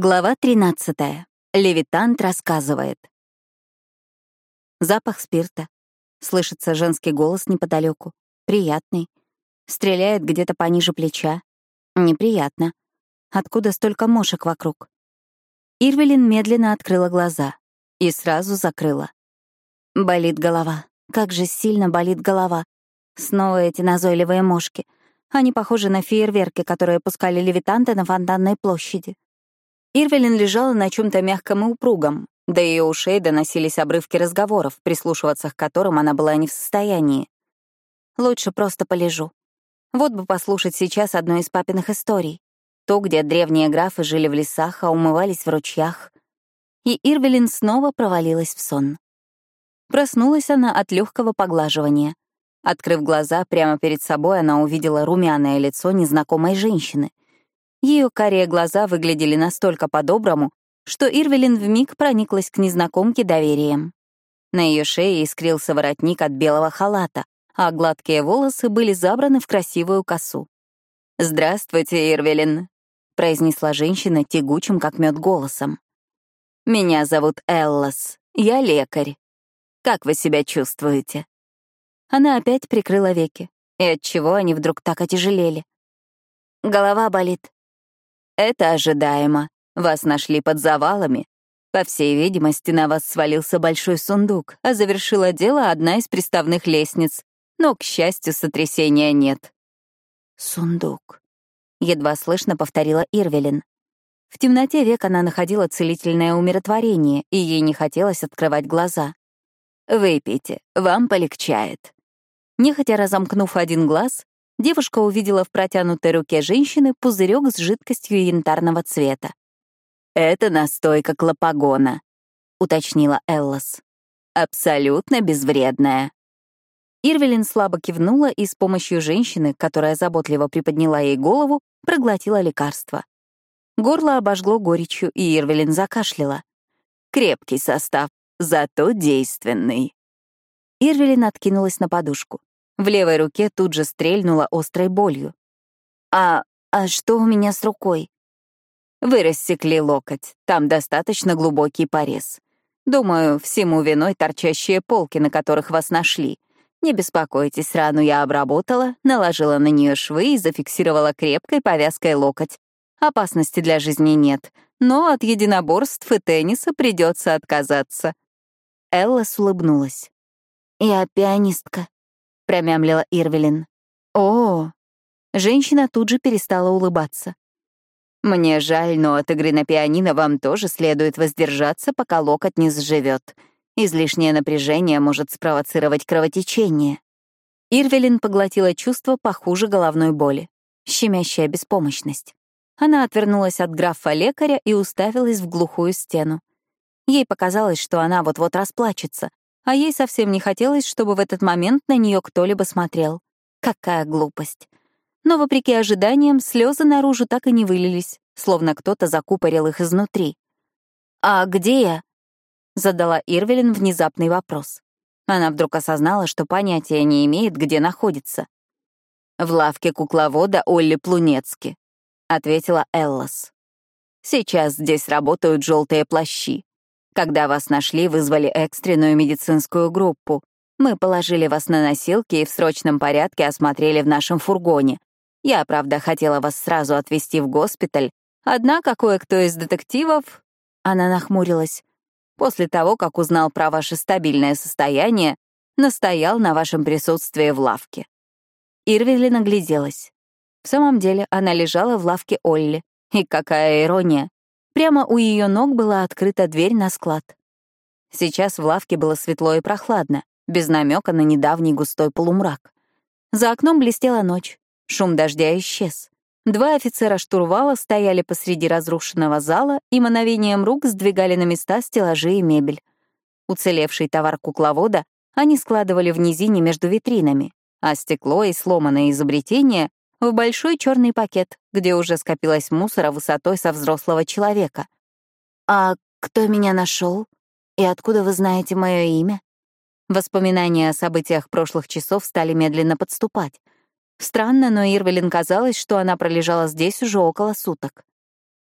Глава 13. Левитант рассказывает. Запах спирта. Слышится женский голос неподалеку. Приятный. Стреляет где-то пониже плеча. Неприятно. Откуда столько мошек вокруг? Ирвелин медленно открыла глаза и сразу закрыла. Болит голова. Как же сильно болит голова. Снова эти назойливые мошки. Они похожи на фейерверки, которые пускали левитанты на фонтанной площади. Ирвелин лежала на чем то мягком и упругом, до ее ушей доносились обрывки разговоров, прислушиваться к которым она была не в состоянии. Лучше просто полежу. Вот бы послушать сейчас одну из папиных историй. То, где древние графы жили в лесах, а умывались в ручьях. И Ирвелин снова провалилась в сон. Проснулась она от легкого поглаживания. Открыв глаза, прямо перед собой она увидела румяное лицо незнакомой женщины. Ее карие глаза выглядели настолько по-доброму, что Ирвелин вмиг прониклась к незнакомке доверием. На ее шее искрился воротник от белого халата, а гладкие волосы были забраны в красивую косу. «Здравствуйте, Ирвелин», — произнесла женщина тягучим, как мед, голосом. «Меня зовут Эллас, я лекарь. Как вы себя чувствуете?» Она опять прикрыла веки. И отчего они вдруг так отяжелели? «Голова болит», это ожидаемо. Вас нашли под завалами. По всей видимости, на вас свалился большой сундук, а завершила дело одна из приставных лестниц. Но, к счастью, сотрясения нет. «Сундук», — едва слышно повторила Ирвелин. В темноте век она находила целительное умиротворение, и ей не хотелось открывать глаза. «Выпейте, вам полегчает». Нехотя разомкнув один глаз, девушка увидела в протянутой руке женщины пузырек с жидкостью янтарного цвета. «Это настойка клопагона», — уточнила Эллас. «Абсолютно безвредная». Ирвелин слабо кивнула и с помощью женщины, которая заботливо приподняла ей голову, проглотила лекарство. Горло обожгло горечью, и Ирвелин закашляла. «Крепкий состав, зато действенный». Ирвелин откинулась на подушку. В левой руке тут же стрельнула острой болью. «А... а что у меня с рукой?» «Вы рассекли локоть, там достаточно глубокий порез. Думаю, всему виной торчащие полки, на которых вас нашли. Не беспокойтесь, рану я обработала, наложила на нее швы и зафиксировала крепкой повязкой локоть. Опасности для жизни нет, но от единоборств и тенниса придется отказаться». Элла улыбнулась. «Я пианистка», промямлила Ирвелин. О! Женщина тут же перестала улыбаться. Мне жаль, но от игры на пианино вам тоже следует воздержаться, пока локоть не сживет. Излишнее напряжение может спровоцировать кровотечение. Ирвелин поглотила чувство похуже головной боли. Щемящая беспомощность. Она отвернулась от графа-лекаря и уставилась в глухую стену. Ей показалось, что она вот-вот расплачется, а ей совсем не хотелось, чтобы в этот момент на нее кто-либо смотрел. Какая глупость. Но, вопреки ожиданиям, слезы наружу так и не вылились, словно кто-то закупорил их изнутри. «А где я?» — задала Ирвелин внезапный вопрос. Она вдруг осознала, что понятия не имеет, где находится. «В лавке кукловода Олли Плунецки», — ответила Эллас. «Сейчас здесь работают желтые плащи. Когда вас нашли, вызвали экстренную медицинскую группу. Мы положили вас на носилки и в срочном порядке осмотрели в нашем фургоне. Я, правда, хотела вас сразу отвезти в госпиталь, однако кое-кто из детективов...» Она нахмурилась. «После того, как узнал про ваше стабильное состояние, настоял на вашем присутствии в лавке». Ирвили нагляделась. В самом деле она лежала в лавке Олли. И какая ирония. Прямо у ее ног была открыта дверь на склад. Сейчас в лавке было светло и прохладно, без намека на недавний густой полумрак. За окном блестела ночь, шум дождя исчез. Два офицера штурвала стояли посреди разрушенного зала и мановением рук сдвигали на места стеллажи и мебель. Уцелевший товар кукловода они складывали в низине между витринами, а стекло и сломанные изобретения в большой черный пакет, где уже скопилось мусора высотой со взрослого человека. «А кто меня нашел? И откуда вы знаете мое имя?» Воспоминания о событиях прошлых часов стали медленно подступать. Странно, но Ирвелин казалось, что она пролежала здесь уже около суток.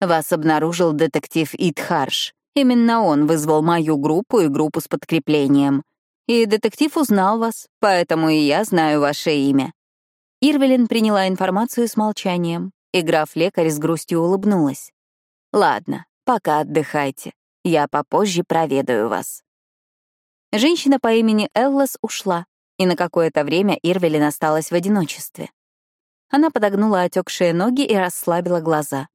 Вас обнаружил детектив Итхарш. Именно он вызвал мою группу и группу с подкреплением. И детектив узнал вас, поэтому и я знаю ваше имя». Ирвелин приняла информацию с молчанием, и граф-лекарь с грустью улыбнулась. «Ладно, пока отдыхайте. Я попозже проведаю вас». Женщина по имени Эллас ушла, и на какое-то время Ирвелин осталась в одиночестве. Она подогнула отекшие ноги и расслабила глаза.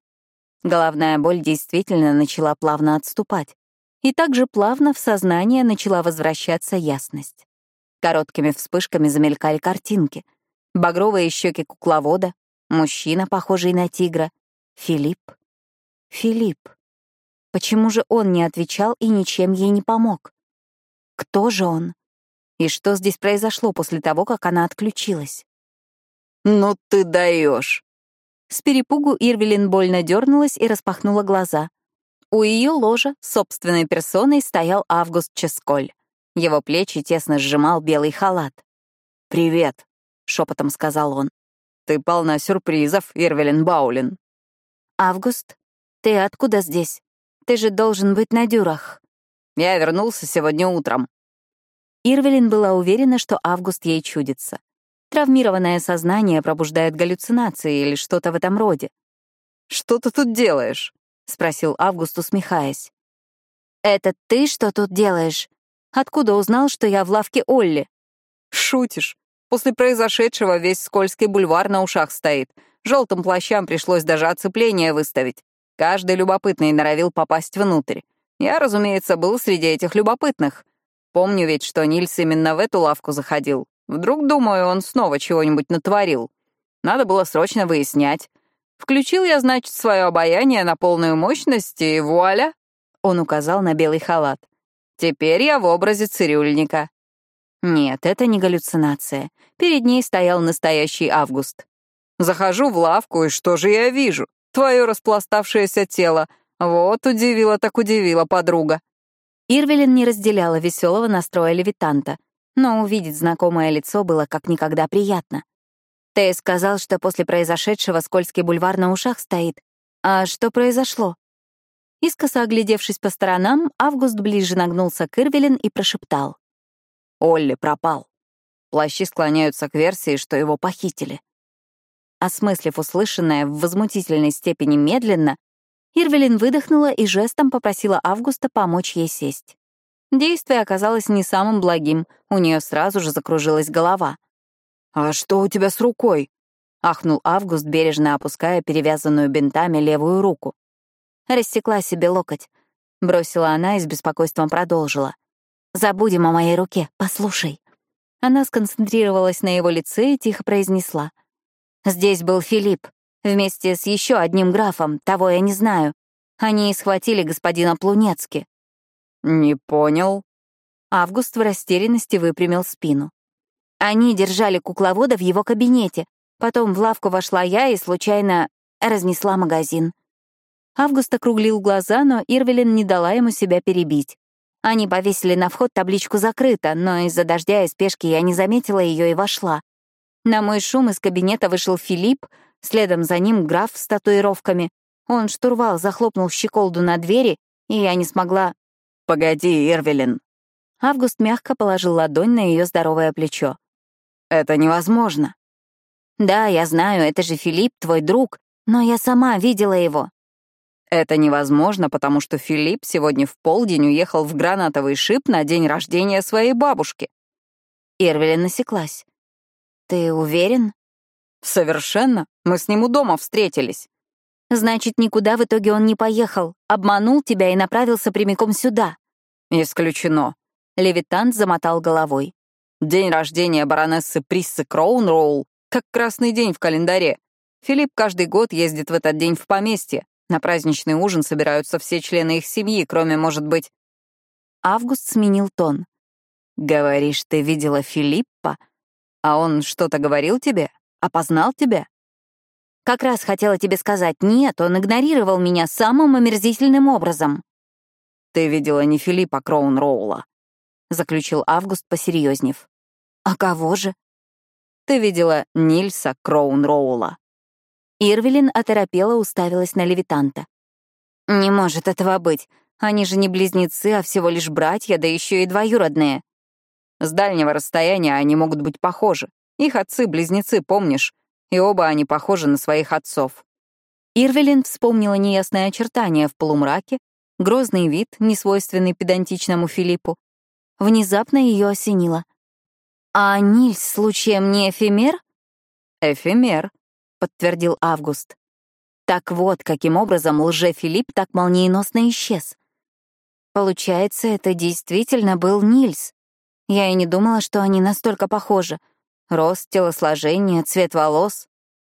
Головная боль действительно начала плавно отступать. И также плавно в сознание начала возвращаться ясность. Короткими вспышками замелькали картинки. Багровые щеки кукловода, мужчина, похожий на тигра, Филипп. Филипп. Почему же он не отвечал и ничем ей не помог? Кто же он? И что здесь произошло после того, как она отключилась? «Ну ты даешь!» С перепугу Ирвелин больно дернулась и распахнула глаза. У ее ложа собственной персоной стоял Август Ческоль. Его плечи тесно сжимал белый халат. «Привет», — шепотом сказал он. «Ты полна сюрпризов, Ирвелин Баулин». «Август, ты откуда здесь? Ты же должен быть на дюрах». «Я вернулся сегодня утром». Ирвелин была уверена, что Август ей чудится. Травмированное сознание пробуждает галлюцинации или что-то в этом роде. «Что ты тут делаешь?» — спросил Август, усмехаясь. «Это ты что тут делаешь? Откуда узнал, что я в лавке Олли?» «Шутишь. После произошедшего весь скользкий бульвар на ушах стоит. Желтым плащам пришлось даже оцепление выставить. Каждый любопытный норовил попасть внутрь. Я, разумеется, был среди этих любопытных. Помню ведь, что Нильс именно в эту лавку заходил. Вдруг, думаю, он снова чего-нибудь натворил. Надо было срочно выяснять. Включил я, значит, свое обаяние на полную мощность, и вуаля!» Он указал на белый халат. «Теперь я в образе цирюльника». Нет, это не галлюцинация. Перед ней стоял настоящий Август. Захожу в лавку, и что же я вижу? Твое распластавшееся тело. Вот удивила так удивила подруга. Ирвелин не разделяла веселого настроя левитанта — но увидеть знакомое лицо было как никогда приятно. Ты сказал, что после произошедшего скользкий бульвар на ушах стоит. А что произошло? Искоса оглядевшись по сторонам, Август ближе нагнулся к Ирвелин и прошептал. «Олли пропал. Плащи склоняются к версии, что его похитили». Осмыслив услышанное в возмутительной степени медленно, Ирвелин выдохнула и жестом попросила Августа помочь ей сесть. Действие оказалось не самым благим, у нее сразу же закружилась голова. «А что у тебя с рукой?» — ахнул Август, бережно опуская перевязанную бинтами левую руку. Рассекла себе локоть. Бросила она и с беспокойством продолжила. «Забудем о моей руке, послушай». Она сконцентрировалась на его лице и тихо произнесла. «Здесь был Филипп, вместе с еще одним графом, того я не знаю. Они схватили господина Плунецки. «Не понял». Август в растерянности выпрямил спину. Они держали кукловода в его кабинете. Потом в лавку вошла я и случайно разнесла магазин. Август округлил глаза, но Ирвелин не дала ему себя перебить. Они повесили на вход табличку «Закрыто», но из-за дождя и спешки я не заметила ее и вошла. На мой шум из кабинета вышел Филипп, следом за ним граф с татуировками. Он штурвал захлопнул щеколду на двери, и я не смогла «Погоди, Ирвелин». Август мягко положил ладонь на ее здоровое плечо. «Это невозможно». «Да, я знаю, это же Филипп, твой друг, но я сама видела его». «Это невозможно, потому что Филипп сегодня в полдень уехал в гранатовый шип на день рождения своей бабушки». Ирвелин насеклась. «Ты уверен?» «Совершенно. Мы с ним у дома встретились. Значит, никуда в итоге он не поехал, обманул тебя и направился прямиком сюда. Исключено. Левитант замотал головой. День рождения баронессы Приссы Кроунроул, как красный день в календаре. Филипп каждый год ездит в этот день в поместье. На праздничный ужин собираются все члены их семьи, кроме, может быть... Август сменил тон. «Говоришь, ты видела Филиппа? А он что-то говорил тебе? Опознал тебя?» Как раз хотела тебе сказать, нет, он игнорировал меня самым омерзительным образом. «Ты видела не Филиппа Кроунроула», — заключил Август, посерьезнев. «А кого же?» «Ты видела Нильса Кроунроула». Ирвелин оторопела уставилась на левитанта. «Не может этого быть. Они же не близнецы, а всего лишь братья, да еще и двоюродные». С дальнего расстояния они могут быть похожи. Их отцы-близнецы, помнишь? И оба они похожи на своих отцов. Ирвелин вспомнила неясные очертания в полумраке, грозный вид, несвойственный педантичному Филиппу. Внезапно ее осенило. «А Нильс случаем не эфемер?» «Эфемер», — подтвердил Август. Так вот, каким образом лже-Филипп так молниеносно исчез. Получается, это действительно был Нильс. Я и не думала, что они настолько похожи. Рост, телосложение, цвет волос.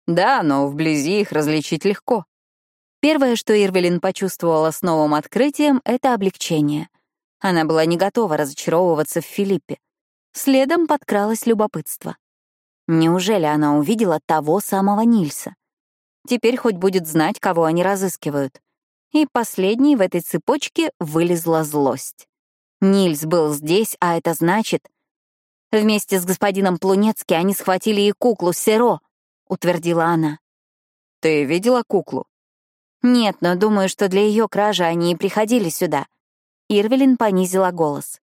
Да, но вблизи их различить легко. Первое, что Ирвелин почувствовала с новым открытием, — это облегчение. Она была не готова разочаровываться в Филиппе. Следом подкралось любопытство. Неужели она увидела того самого Нильса? Теперь хоть будет знать, кого они разыскивают. И последней в этой цепочке вылезла злость. Нильс был здесь, а это значит... Вместе с господином Плунецки они схватили и куклу Серо, утвердила она. Ты видела куклу? Нет, но думаю, что для ее кражи они и приходили сюда. Ирвелин понизила голос.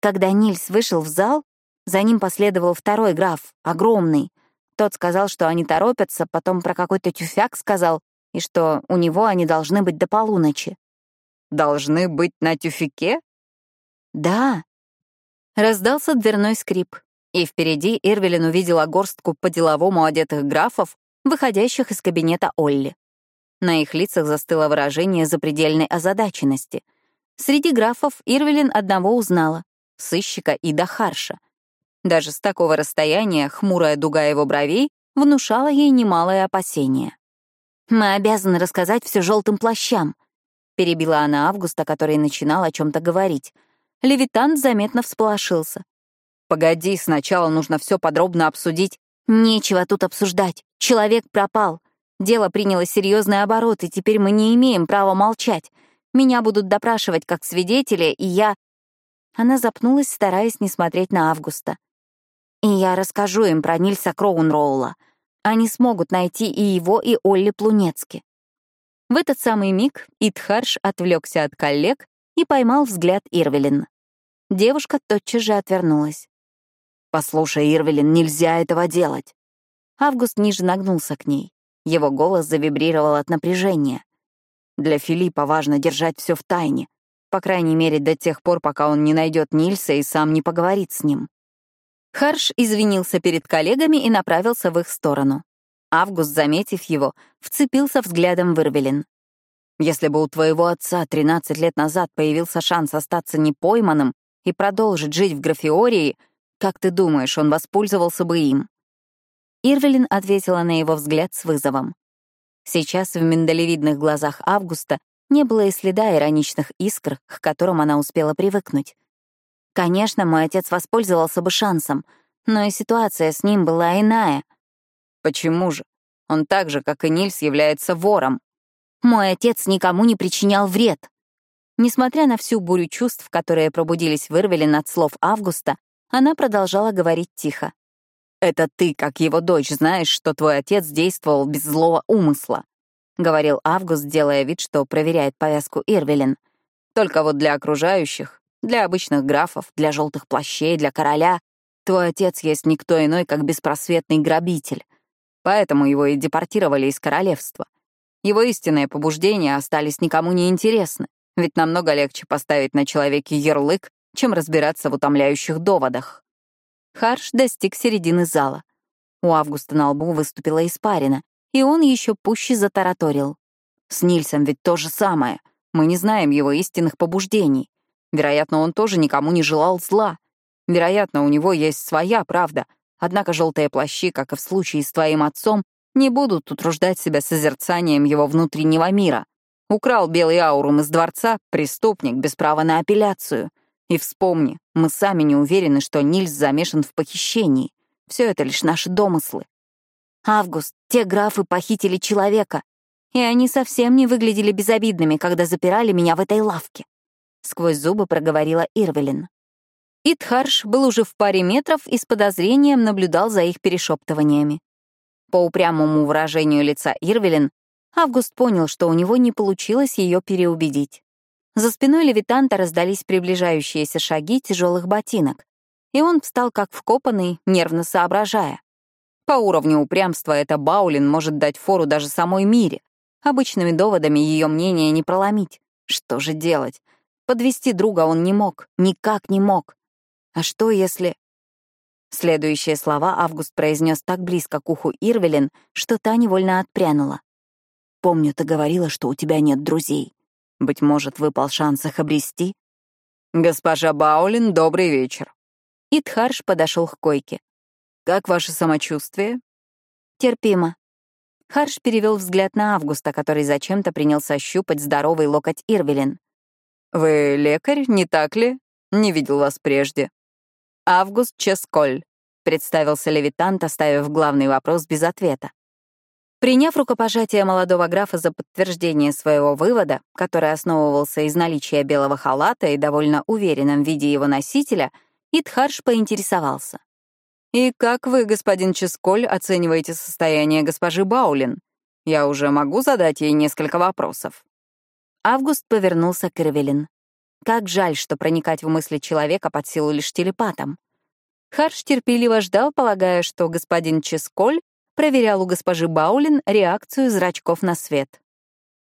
Когда Нильс вышел в зал, за ним последовал второй граф, огромный, тот сказал, что они торопятся, потом про какой-то тюфяк сказал, и что у него они должны быть до полуночи. «Должны быть на тюфяке?» «Да». Раздался дверной скрип, и впереди Ирвелин увидела горстку по-деловому одетых графов, выходящих из кабинета Олли. На их лицах застыло выражение запредельной озадаченности. Среди графов Ирвелин одного узнала — сыщика Ида Харша — даже с такого расстояния хмурая дуга его бровей внушала ей немалое опасение. «Мы обязаны рассказать все желтым плащам», — перебила она Августа, который начинал о чем то говорить. Левитант заметно всполошился. «Погоди, сначала нужно все подробно обсудить». «Нечего тут обсуждать. Человек пропал. Дело приняло серьезный оборот, и теперь мы не имеем права молчать. Меня будут допрашивать как свидетеля, и я...» Она запнулась, стараясь не смотреть на Августа. И я расскажу им про Нильса Кроунроула. Они смогут найти и его, и Олли Плунецки. В этот самый миг Итхарш отвлекся от коллег и поймал взгляд Ирвелин. Девушка тотчас же отвернулась. «Послушай, Ирвелин, нельзя этого делать!» Август ниже нагнулся к ней. Его голос завибрировал от напряжения. «Для Филиппа важно держать все в тайне, по крайней мере, до тех пор, пока он не найдет Нильса и сам не поговорит с ним. Харш извинился перед коллегами и направился в их сторону. Август, заметив его, вцепился взглядом в Ирвелин. «Если бы у твоего отца 13 лет назад появился шанс остаться непойманным и продолжить жить в Графиории, как ты думаешь, он воспользовался бы им?» Ирвелин ответила на его взгляд с вызовом. Сейчас в миндалевидных глазах Августа не было и следа ироничных искр, к которым она успела привыкнуть. Конечно, мой отец воспользовался бы шансом, но и ситуация с ним была иная. Почему же? Он так же, как и Нильс, является вором. Мой отец никому не причинял вред. Несмотря на всю бурю чувств, которые пробудились в Ирвеле от слов Августа, она продолжала говорить тихо. «Это ты, как его дочь, знаешь, что твой отец действовал без злого умысла», — говорил Август, делая вид, что проверяет повязку Ирвелин. «Только вот для окружающих для обычных графов, для желтых плащей, для короля твой отец есть никто иной, как беспросветный грабитель. Поэтому его и депортировали из королевства. Его истинные побуждения остались никому не интересны, ведь намного легче поставить на человеке ярлык, чем разбираться в утомляющих доводах. Харш достиг середины зала. У Августа на лбу выступила испарина, и он еще пуще затараторил. «С Нильсом ведь то же самое. Мы не знаем его истинных побуждений. Вероятно, он тоже никому не желал зла. Вероятно, у него есть своя правда. Однако желтые плащи, как и в случае с твоим отцом, не будут утруждать себя созерцанием его внутреннего мира. Украл белый аурум из дворца — преступник без права на апелляцию. И вспомни, мы сами не уверены, что Нильс замешан в похищении. Все это лишь наши домыслы. Август, те графы похитили человека, и они совсем не выглядели безобидными, когда запирали меня в этой лавке. — сквозь зубы проговорила Ирвелин. Итхарш был уже в паре метров и с подозрением наблюдал за их перешептываниями. По упрямому выражению лица Ирвелин Август понял, что у него не получилось ее переубедить. За спиной левитанта раздались приближающиеся шаги тяжелых ботинок, и он встал как вкопанный, нервно соображая. По уровню упрямства эта Баулин может дать фору даже самой Мире. Обычными доводами ее мнение не проломить. Что же делать? Подвести друга он не мог, никак не мог. А что если... Следующие слова Август произнес так близко к уху Ирвелин, что та невольно отпрянула. «Помню, ты говорила, что у тебя нет друзей. Быть может, выпал шанс их обрести?» «Госпожа Баулин, добрый вечер». Итхарш подошел к койке. «Как ваше самочувствие?» «Терпимо». Харш перевел взгляд на Августа, который зачем-то принялся щупать здоровый локоть Ирвелин. «Вы лекарь, не так ли? Не видел вас прежде». «Август Ческоль», — представился левитант, оставив главный вопрос без ответа. Приняв рукопожатие молодого графа за подтверждение своего вывода, который основывался из наличия белого халата и довольно уверенном виде его носителя, Итхарш поинтересовался. «И как вы, господин Ческоль, оцениваете состояние госпожи Баулин? Я уже могу задать ей несколько вопросов». Август повернулся к Ирвелин. Как жаль, что проникать в мысли человека под силу лишь телепатом. Харш терпеливо ждал, полагая, что господин Ческоль проверял у госпожи Баулин реакцию зрачков на свет.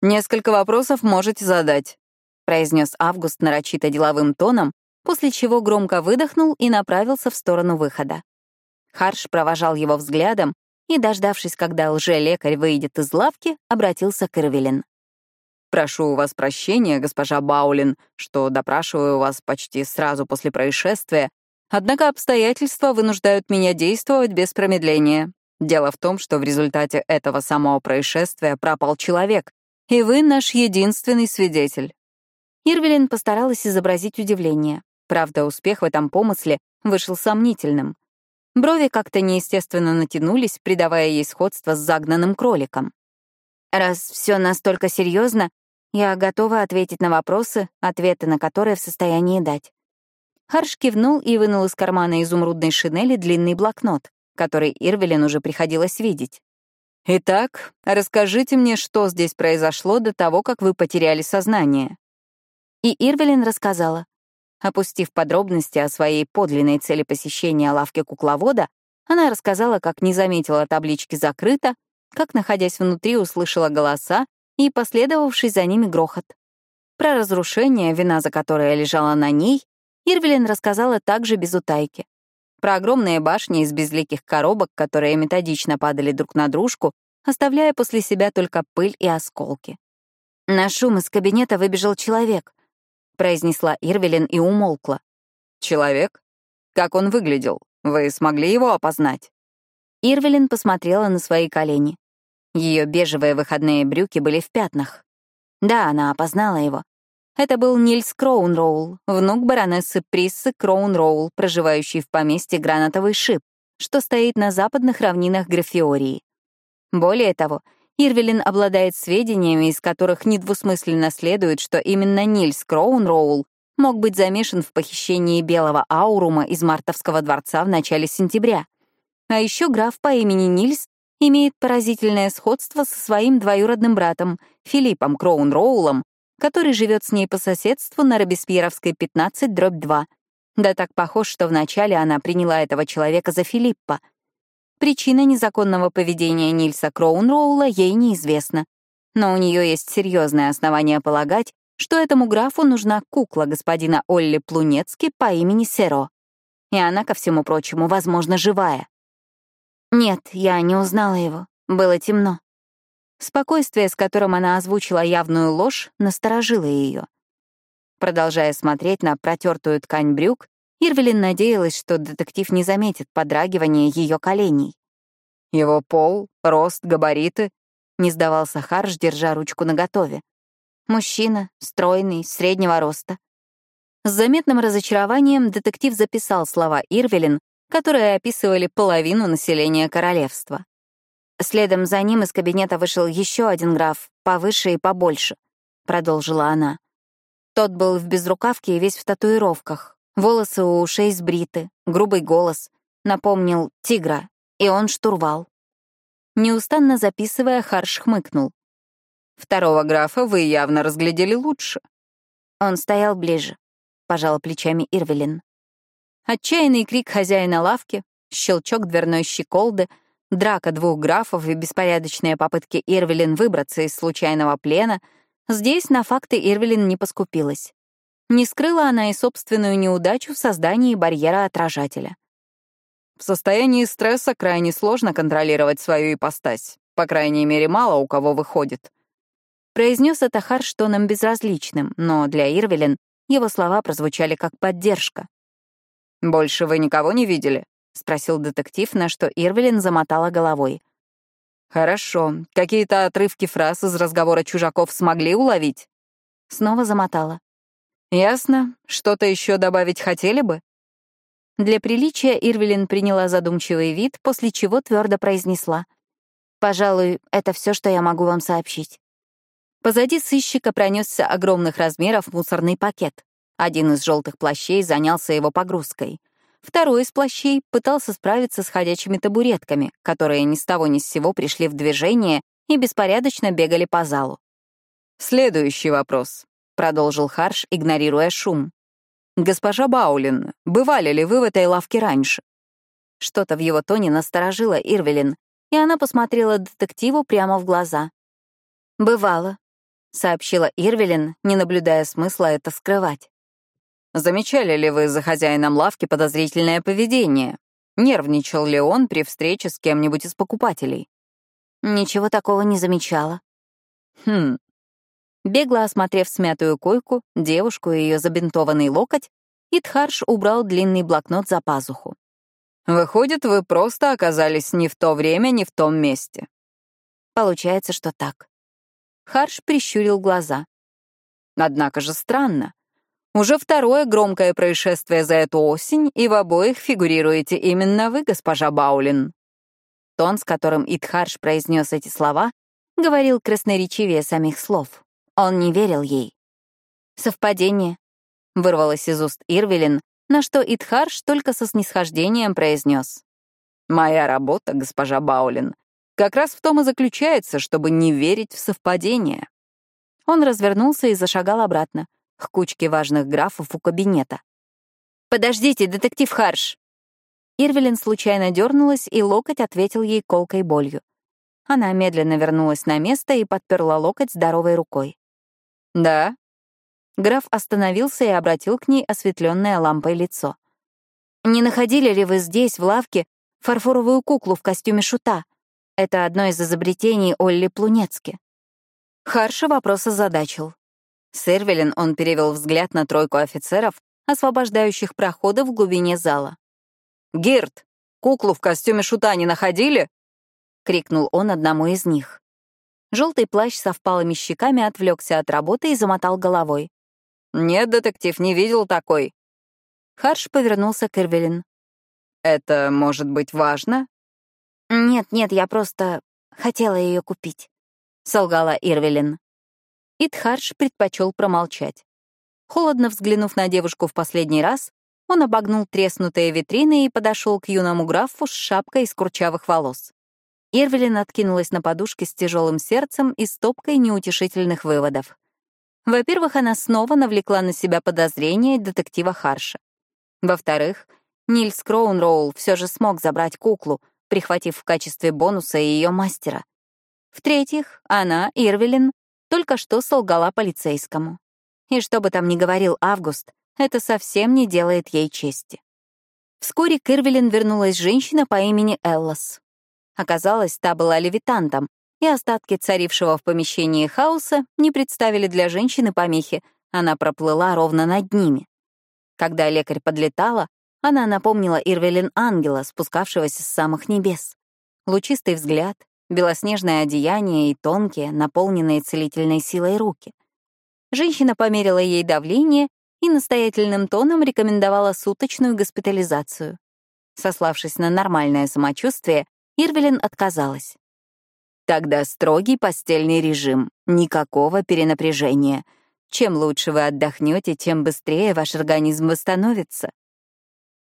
«Несколько вопросов можете задать», — произнес Август нарочито деловым тоном, после чего громко выдохнул и направился в сторону выхода. Харш провожал его взглядом и, дождавшись, когда лже-лекарь выйдет из лавки, обратился к Ирвелин. Прошу у вас прощения, госпожа Баулин, что допрашиваю вас почти сразу после происшествия, однако обстоятельства вынуждают меня действовать без промедления. Дело в том, что в результате этого самого происшествия пропал человек, и вы наш единственный свидетель». Ирвелин постаралась изобразить удивление. Правда, успех в этом помысле вышел сомнительным. Брови как-то неестественно натянулись, придавая ей сходство с загнанным кроликом. «Раз все настолько серьезно, я готова ответить на вопросы, ответы на которые в состоянии дать. Харш кивнул и вынул из кармана изумрудной шинели длинный блокнот, который Ирвелин уже приходилось видеть. «Итак, расскажите мне, что здесь произошло до того, как вы потеряли сознание». И Ирвелин рассказала. Опустив подробности о своей подлинной цели посещения лавки кукловода, она рассказала, как не заметила таблички «закрыто», как, находясь внутри, услышала голоса и последовавший за ними грохот. Про разрушение, вина за которое лежала на ней, Ирвелин рассказала также без утайки. Про огромные башни из безликих коробок, которые методично падали друг на дружку, оставляя после себя только пыль и осколки. На шум из кабинета выбежал человек, произнесла Ирвелин и умолкла. Человек? Как он выглядел? Вы смогли его опознать? Ирвелин посмотрела на свои колени. Ее бежевые выходные брюки были в пятнах. Да, она опознала его. Это был Нильс Кроунроул, внук баронессы Приссы Кроунроул, проживающий в поместье Гранатовый Шип, что стоит на западных равнинах Графиории. Более того, Ирвелин обладает сведениями, из которых недвусмысленно следует, что именно Нильс Кроунроул мог быть замешан в похищении белого аурума из Мартовского дворца в начале сентября. А еще граф по имени Нильс имеет поразительное сходство со своим двоюродным братом, Филиппом Кроун-Роулом, который живет с ней по соседству на Робеспьеровской 15-2. Да так похож, что вначале она приняла этого человека за Филиппа. Причина незаконного поведения Нильса Кроунроула ей неизвестна. Но у нее есть серьезное основание полагать, что этому графу нужна кукла господина Олли Плунецки по имени Серо. И она, ко всему прочему, возможно, живая. Нет, я не узнала его. Было темно. Спокойствие, с которым она озвучила явную ложь, насторожило ее. Продолжая смотреть на протертую ткань брюк, Ирвелин надеялась, что детектив не заметит подрагивания ее коленей. «Его пол, рост, габариты?» — не сдавался Харш, держа ручку наготове. «Мужчина, стройный, среднего роста». С заметным разочарованием детектив записал слова Ирвелин, которые описывали половину населения королевства. Следом за ним из кабинета вышел еще один граф, повыше и побольше, продолжила она. Тот был в безрукавке и весь в татуировках. Волосы у ушей сбриты, грубый голос. Напомнил тигра, и он штурвал. Неустанно записывая, Харш хмыкнул. Второго графа вы явно разглядели лучше. Он стоял ближе, пожала плечами Ирвелин. Отчаянный крик хозяина лавки, щелчок дверной щеколды, драка двух графов и беспорядочные попытки Ирвелин выбраться из случайного плена — здесь на факты Ирвелин не поскупилась. Не скрыла она и собственную неудачу в создании барьера-отражателя. В состоянии стресса крайне сложно контролировать свою ипостась. По крайней мере, мало у кого выходит. Произнес это Харш тоном безразличным, но для Ирвелин его слова прозвучали как поддержка. «Больше вы никого не видели?» — спросил детектив, на что Ирвелин замотала головой. «Хорошо. Какие-то отрывки фраз из разговора чужаков смогли уловить?» Снова замотала. «Ясно. Что-то еще добавить хотели бы?» Для приличия Ирвелин приняла задумчивый вид, после чего твердо произнесла. «Пожалуй, это все, что я могу вам сообщить». Позади сыщика пронесся огромных размеров мусорный пакет. Один из желтых плащей занялся его погрузкой. Второй из плащей пытался справиться с ходячими табуретками, которые ни с того ни с сего пришли в движение и беспорядочно бегали по залу. «Следующий вопрос», — продолжил Харш, игнорируя шум. «Госпожа Баулин, бывали ли вы в этой лавке раньше?» Что-то в его тоне насторожило Ирвелин, и она посмотрела детективу прямо в глаза. «Бывало», — сообщила Ирвелин, не наблюдая смысла это скрывать. «Замечали ли вы за хозяином лавки подозрительное поведение? Нервничал ли он при встрече с кем-нибудь из покупателей?» «Ничего такого не замечала». «Хм». Бегло осмотрев смятую койку, девушку и ее забинтованный локоть, Итхарш убрал длинный блокнот за пазуху. «Выходит, вы просто оказались не в то время, не в том месте». «Получается, что так». Харш прищурил глаза. Однако же странно. Уже второе громкое происшествие за эту осень, и в обоих фигурируете именно вы, госпожа Баулин. Тон, с которым Итхарш произнес эти слова, говорил красноречивее самих слов. Он не верил ей. «Совпадение», — вырвалось из уст Ирвелин, на что Итхарш только со снисхождением произнес. «Моя работа, госпожа Баулин, как раз в том и заключается, чтобы не верить в совпадение. Он развернулся и зашагал обратно, к кучке важных графов у кабинета. «Подождите, детектив Харш!» Ирвелин случайно дернулась, и локоть ответил ей колкой болью. Она медленно вернулась на место и подперла локоть здоровой рукой. «Да?» Граф остановился и обратил к ней осветленное лампой лицо. «Не находили ли вы здесь, в лавке, фарфоровую куклу в костюме шута? Это одно из изобретений Олли Плунецки. Харша вопрос озадачил. С Эрвелин он перевел взгляд на тройку офицеров, освобождающих проходы в глубине зала. «Гирт, куклу в костюме шута не находили?» — крикнул он одному из них. Желтый плащ со впалыми щеками отвлекся от работы и замотал головой. «Нет, детектив, не видел такой». Харш повернулся к Эрвелин. «Это может быть важно?» «Нет, нет, я просто хотела ее купить», — солгала Ирвелин. Итхарш предпочел промолчать. Холодно взглянув на девушку в последний раз, он обогнул треснутые витрины и подошел к юному графу с шапкой из курчавых волос. Ирвелин откинулась на подушке с тяжелым сердцем и стопкой неутешительных выводов. Во-первых, она снова навлекла на себя подозрения детектива Харша. Во-вторых, Нильс Кроунроул все же смог забрать куклу, прихватив в качестве бонуса ее мастера. В-третьих, она, Ирвелин, только что солгала полицейскому. И что бы там ни говорил Август, это совсем не делает ей чести. Вскоре к Ирвелин вернулась женщина по имени Эллас. Оказалось, та была левитантом, и остатки царившего в помещении хаоса не представили для женщины помехи, она проплыла ровно над ними. Когда лекарь подлетала, она напомнила Ирвелин ангела, спускавшегося с самых небес. Лучистый взгляд, белоснежное одеяние и тонкие, наполненные целительной силой руки. Женщина померила ей давление и настоятельным тоном рекомендовала суточную госпитализацию. Сославшись на нормальное самочувствие, Ирвелин отказалась. Тогда строгий постельный режим, никакого перенапряжения. Чем лучше вы отдохнете, тем быстрее ваш организм восстановится.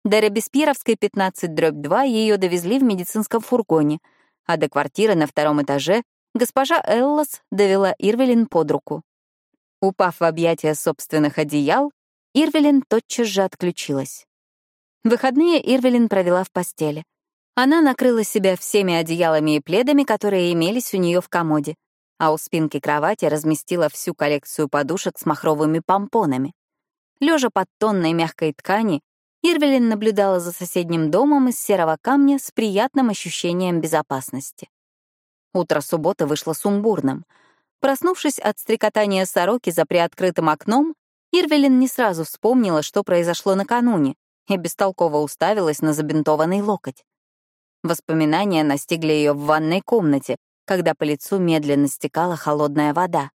До Робеспьеровской 15-2 ее довезли в медицинском фургоне, а до квартиры на втором этаже госпожа Эллас довела Ирвелин под руку. Упав в объятия собственных одеял, Ирвелин тотчас же отключилась. Выходные Ирвелин провела в постели. Она накрыла себя всеми одеялами и пледами, которые имелись у нее в комоде, а у спинки кровати разместила всю коллекцию подушек с махровыми помпонами. Лежа под тонной мягкой ткани, Ирвелин наблюдала за соседним домом из серого камня с приятным ощущением безопасности. Утро субботы вышло сумбурным. Проснувшись от стрекотания сороки за приоткрытым окном, Ирвелин не сразу вспомнила, что произошло накануне, и бестолково уставилась на забинтованный локоть. Воспоминания настигли ее в ванной комнате, когда по лицу медленно стекала холодная вода.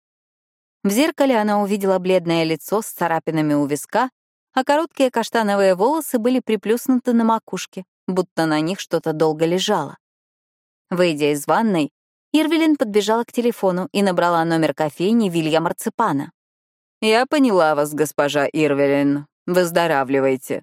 В зеркале она увидела бледное лицо с царапинами у виска, а короткие каштановые волосы были приплюснуты на макушке, будто на них что-то долго лежало. Выйдя из ванной, Ирвелин подбежала к телефону и набрала номер кофейни Вилья Марципана. «Я поняла вас, госпожа Ирвелин. Выздоравливайте».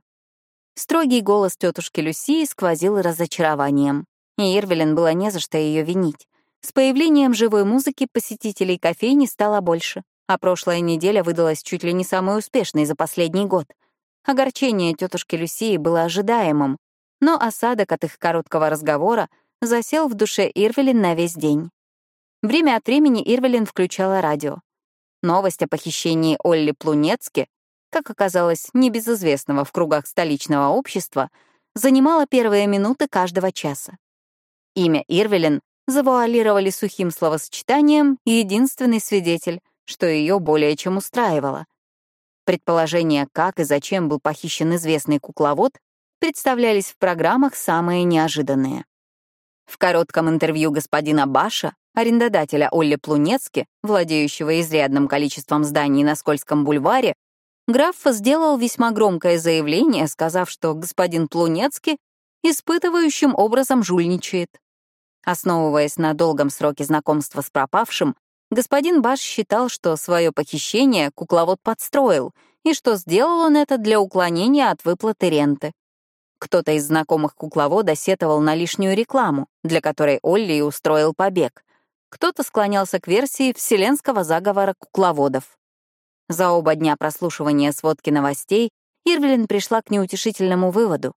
Строгий голос тетушки Люсии сквозил разочарованием. И Ирвелин было не за что ее винить. С появлением живой музыки посетителей кофейни стало больше, а прошлая неделя выдалась чуть ли не самой успешной за последний год. Огорчение тетушки Люсии было ожидаемым, но осадок от их короткого разговора засел в душе Ирвелин на весь день. Время от времени Ирвелин включала радио. Новость о похищении Олли Плунецки, как оказалось, небезызвестного в кругах столичного общества, занимала первые минуты каждого часа. Имя Ирвелин завуалировали сухим словосочетанием «единственный свидетель», что ее более чем устраивало. Предположения, как и зачем был похищен известный кукловод, представлялись в программах самые неожиданные. В коротком интервью господина Баша, арендодателя Олли Плунецки, владеющего изрядным количеством зданий на Скользком бульваре, граф сделал весьма громкое заявление, сказав, что господин Плунецки испытывающим образом жульничает. Основываясь на долгом сроке знакомства с пропавшим, господин Баш считал, что свое похищение кукловод подстроил и что сделал он это для уклонения от выплаты ренты. Кто-то из знакомых кукловода сетовал на лишнюю рекламу, для которой Олли устроил побег. Кто-то склонялся к версии вселенского заговора кукловодов. За оба дня прослушивания сводки новостей Ирвелин пришла к неутешительному выводу.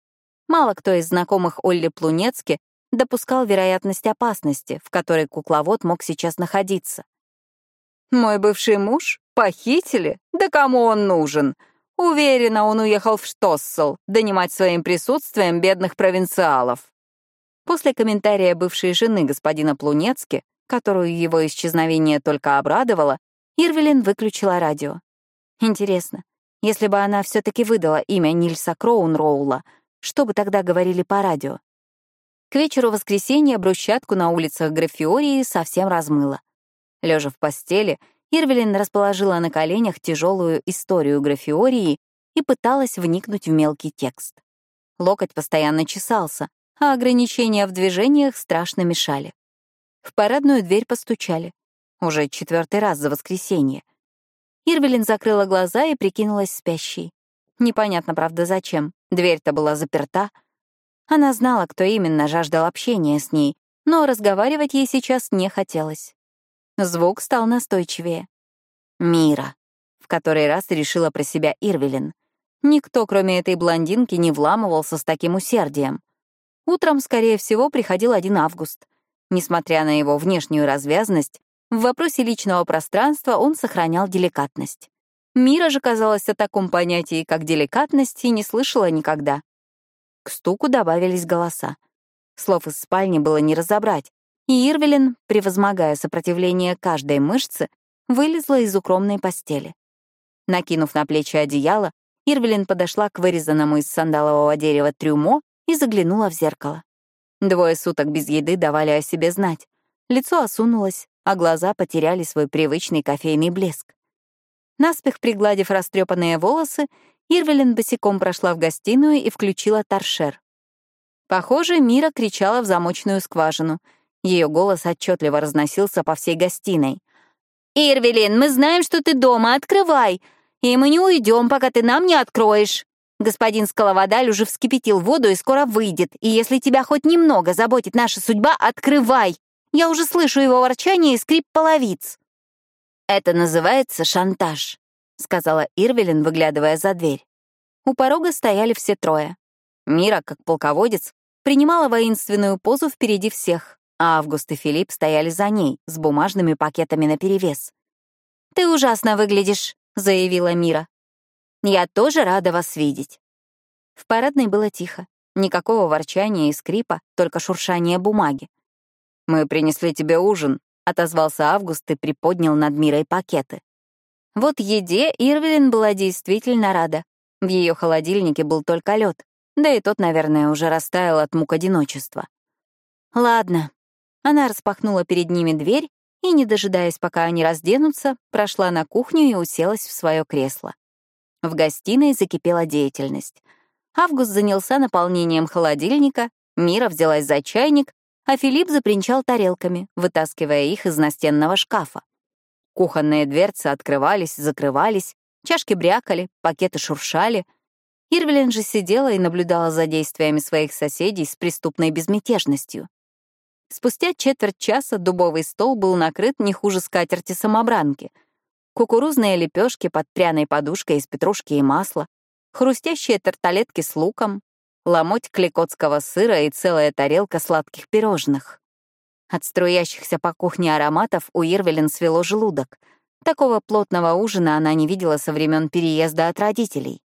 Мало кто из знакомых Олли Плунецки допускал вероятность опасности, в которой кукловод мог сейчас находиться. «Мой бывший муж? Похитили? Да кому он нужен? Уверена, он уехал в Штоссел, донимать своим присутствием бедных провинциалов». После комментария бывшей жены господина Плунецки, которую его исчезновение только обрадовало, Ирвелин выключила радио. Интересно, если бы она все таки выдала имя Нильса Кроунроула, что бы тогда говорили по радио? К вечеру воскресенья брусчатку на улицах Графиории совсем размыло. Лежа в постели, Ирвелин расположила на коленях тяжелую историю Графиории и пыталась вникнуть в мелкий текст. Локоть постоянно чесался, а ограничения в движениях страшно мешали. В парадную дверь постучали. Уже четвертый раз за воскресенье. Ирвелин закрыла глаза и прикинулась спящей. Непонятно, правда, зачем. Дверь-то была заперта — она знала, кто именно жаждал общения с ней, но разговаривать ей сейчас не хотелось. Звук стал настойчивее. «Мира», — в который раз решила про себя Ирвелин. Никто, кроме этой блондинки, не вламывался с таким усердием. Утром, скорее всего, приходил один август. Несмотря на его внешнюю развязность, в вопросе личного пространства он сохранял деликатность. Мира же, казалось, о таком понятии, как деликатность, и не слышала никогда. К стуку добавились голоса. Слов из спальни было не разобрать, и Ирвелин, превозмогая сопротивление каждой мышцы, вылезла из укромной постели. Накинув на плечи одеяло, Ирвелин подошла к вырезанному из сандалового дерева трюмо и заглянула в зеркало. Двое суток без еды давали о себе знать. Лицо осунулось, а глаза потеряли свой привычный кофейный блеск. Наспех пригладив растрепанные волосы, Ирвелин босиком прошла в гостиную и включила торшер. Похоже, Мира кричала в замочную скважину. Ее голос отчетливо разносился по всей гостиной. «Ирвелин, мы знаем, что ты дома, открывай! И мы не уйдем, пока ты нам не откроешь!» Господин Скаловодаль уже вскипятил воду и скоро выйдет, и если тебя хоть немного заботит наша судьба, открывай! Я уже слышу его ворчание и скрип половиц». «Это называется шантаж», — сказала Ирвелин, выглядывая за дверь. У порога стояли все трое. Мира, как полководец, принимала воинственную позу впереди всех, а Август и Филипп стояли за ней, с бумажными пакетами наперевес. «Ты ужасно выглядишь», — заявила Мира. «Я тоже рада вас видеть». В парадной было тихо. Никакого ворчания и скрипа, только шуршание бумаги. «Мы принесли тебе ужин», — отозвался Август и приподнял над Мирой пакеты. Вот еде Ирвелин была действительно рада. В ее холодильнике был только лед, да и тот, наверное, уже растаял от мук одиночества. Ладно. Она распахнула перед ними дверь и, не дожидаясь, пока они разденутся, прошла на кухню и уселась в свое кресло. В гостиной закипела деятельность. Август занялся наполнением холодильника, Мира взялась за чайник, а Филипп запринчал тарелками, вытаскивая их из настенного шкафа. Кухонные дверцы открывались, закрывались, Чашки брякали, пакеты шуршали. Ирвелин же сидела и наблюдала за действиями своих соседей с преступной безмятежностью. Спустя четверть часа дубовый стол был накрыт не хуже скатерти самобранки. Кукурузные лепешки под пряной подушкой из петрушки и масла, хрустящие тарталетки с луком, ломоть кликотского сыра и целая тарелка сладких пирожных. От струящихся по кухне ароматов у Ирвелин свело желудок — Такого плотного ужина она не видела со времен переезда от родителей.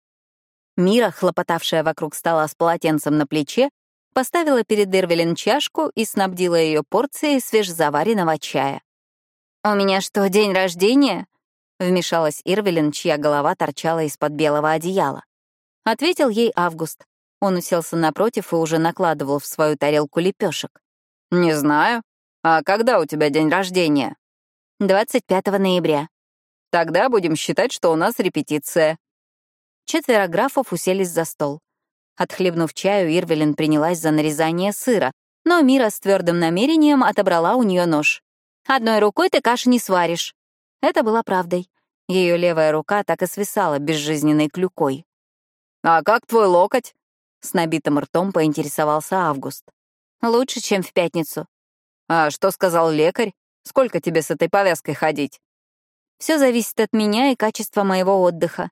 Мира, хлопотавшая вокруг стола с полотенцем на плече, поставила перед Ирвелин чашку и снабдила ее порцией свежезаваренного чая. «У меня что, день рождения?» — вмешалась Ирвелин, чья голова торчала из-под белого одеяла. Ответил ей Август. Он уселся напротив и уже накладывал в свою тарелку лепешек. «Не знаю. А когда у тебя день рождения?» 25 ноября. Тогда будем считать, что у нас репетиция. Четверо графов уселись за стол. Отхлебнув чаю, Ирвелин принялась за нарезание сыра, но Мира с твердым намерением отобрала у нее нож. «Одной рукой ты каши не сваришь». Это было правдой. Ее левая рука так и свисала безжизненной клюкой. «А как твой локоть?» С набитым ртом поинтересовался Август. «Лучше, чем в пятницу». «А что сказал лекарь?» Сколько тебе с этой повязкой ходить?» Все зависит от меня и качества моего отдыха.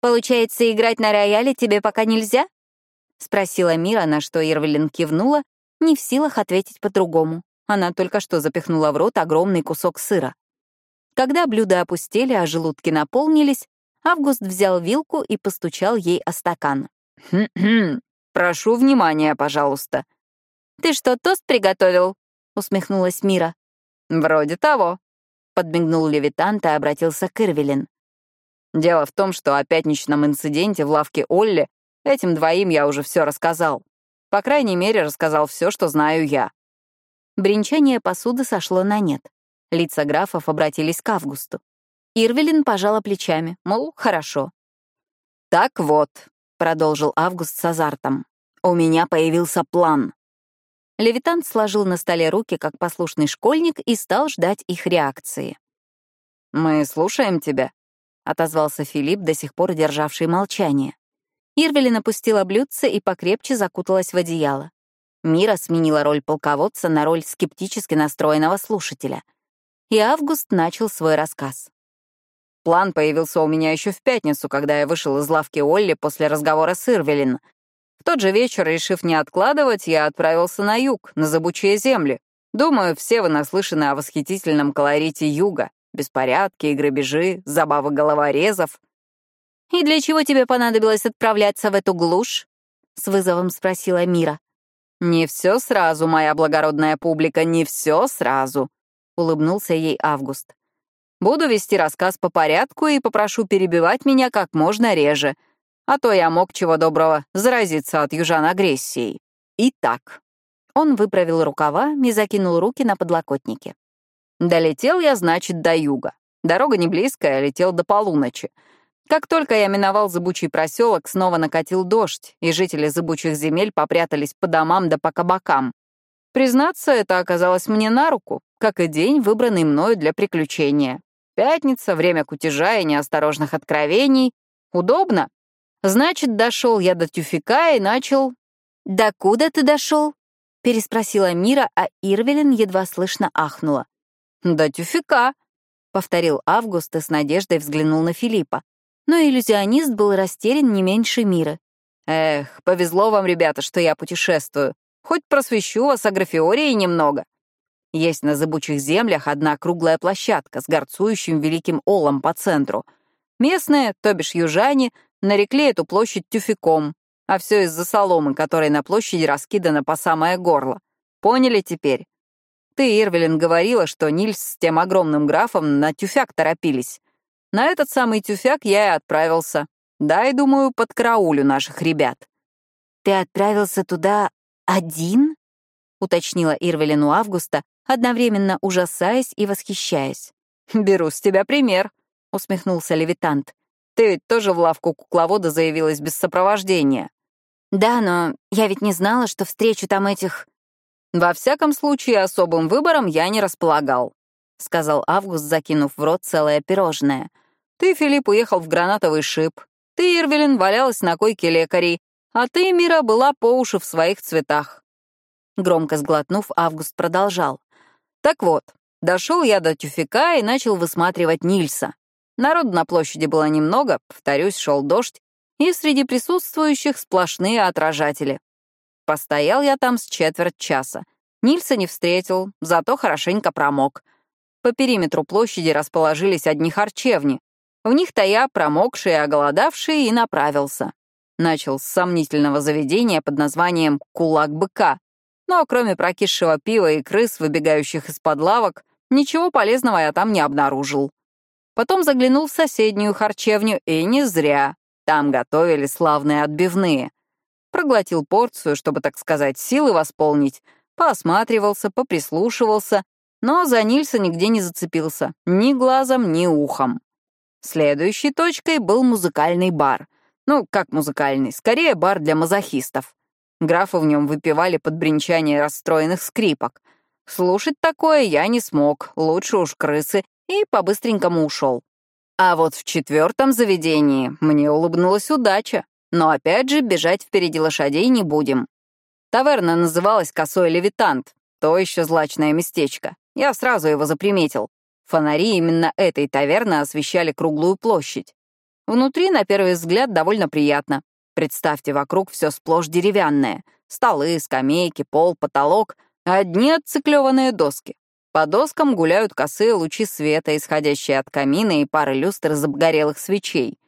«Получается, играть на рояле тебе пока нельзя?» — спросила Мира, на что Ирвелин кивнула, не в силах ответить по-другому. Она только что запихнула в рот огромный кусок сыра. Когда блюда опустели, а желудки наполнились, Август взял вилку и постучал ей о стакан. «Хм-хм, прошу внимания, пожалуйста». «Ты что, тост приготовил?» — усмехнулась Мира. «Вроде того», — подмигнул Левитант и обратился к Ирвелин. «Дело в том, что о пятничном инциденте в лавке Олли этим двоим я уже все рассказал. По крайней мере, рассказал все, что знаю я». Бринчание посуды сошло на нет. Лица графов обратились к Августу. Ирвелин пожала плечами, мол, хорошо. «Так вот», — продолжил Август с азартом, — «у меня появился план. Левитант сложил на столе руки, как послушный школьник, и стал ждать их реакции. «Мы слушаем тебя», — отозвался Филипп, до сих пор державший молчание. Ирвелин опустила блюдце и покрепче закуталась в одеяло. Мира сменила роль полководца на роль скептически настроенного слушателя. И Август начал свой рассказ. План появился у меня еще в пятницу, когда я вышел из лавки Олли после разговора с Ирвелин. В тот же вечер, решив не откладывать, я отправился на юг, на зыбучие земли. Думаю, все вы наслышаны о восхитительном колорите юга. Беспорядки и грабежи, забавы головорезов. «И для чего тебе понадобилось отправляться в эту глушь?» — с вызовом спросила Мира. «Не все сразу, моя благородная публика, не все сразу», — улыбнулся ей Август. «Буду вести рассказ по порядку и попрошу перебивать меня как можно реже — а то я мог чего доброго заразиться от южан агрессией. Итак, он выправил рукава и закинул руки на подлокотники. Долетел я, значит, до юга. Дорога не близкая, летел до полуночи. Как только я миновал зыбучий проселок, снова накатил дождь, и жители зыбучих земель попрятались по домам да по кабакам. Признаться, это оказалось мне на руку, как и день, выбранный мною для приключения. Пятница, время кутежа и неосторожных откровений. Удобно, Значит, дошел я до тюфика и начал... «Докуда ты дошел?» — переспросила Мира, а Ирвелин едва слышно ахнула. «Да тюфика», — повторил Август и с надеждой взглянул на Филиппа. Но иллюзионист был растерян не меньше Мира. «Эх, повезло вам, ребята, что я путешествую. Хоть просвещу вас о графиории немного. Есть на зыбучих землях одна круглая площадка с горцующим великим олом по центру. Местные, то бишь южане, нарекли эту площадь тюфяком, а все из-за соломы, которая на площади раскидана по самое горло. Поняли теперь? Ты, Ирвелин, говорила, что Нильс с тем огромным графом на тюфяк торопились. На этот самый тюфяк я и отправился. Дай, думаю, под караулю наших ребят. Ты отправился туда один? уточнила Ирвелин у Августа, одновременно ужасаясь и восхищаясь. «Беру с тебя пример», — усмехнулся левитант. «Ты ведь тоже в лавку кукловода заявилась без сопровождения». «Да, но я ведь не знала, что встречу там этих...» «Во всяком случае, особым выбором я не располагал», — сказал Август, закинув в рот целое пирожное. «Ты, Филипп, уехал в гранатовый шип. Ты, Ирвелин, валялась на койке лекарей, а ты, Мира, была по уши в своих цветах». Громко сглотнув, Август продолжал. Так вот, дошел я до тюфика и начал высматривать Нильса. Народу на площади было немного, повторюсь, шел дождь, и среди присутствующих сплошные отражатели. Постоял я там с четверть часа. Нильса не встретил, зато хорошенько промок. По периметру площади расположились одни харчевни. В них-то я, промокший и оголодавший, и направился. Начал с сомнительного заведения под названием «Кулак быка», но кроме прокисшего пива и крыс, выбегающих из-под лавок, ничего полезного я там не обнаружил. Потом заглянул в соседнюю харчевню, и не зря. Там готовили славные отбивные. Проглотил порцию, чтобы, так сказать, силы восполнить, поосматривался, поприслушивался, но за Нильса нигде не зацепился, ни глазом, ни ухом. Следующей точкой был музыкальный бар. Ну, как музыкальный, скорее бар для мазохистов. Графы в нем выпивали под бренчание расстроенных скрипок. Слушать такое я не смог, лучше уж крысы, и по-быстренькому ушел. А вот в четвертом заведении мне улыбнулась удача, но опять же бежать впереди лошадей не будем. Таверна называлась «Косой левитант», то еще злачное местечко. Я сразу его заприметил. Фонари именно этой таверны освещали круглую площадь. Внутри, на первый взгляд, довольно приятно. Представьте, вокруг все сплошь деревянное. Столы, скамейки, пол, потолок. Одни отциклеванные доски. По доскам гуляют косые лучи света, исходящие от камина и пары люстр из обгорелых свечей.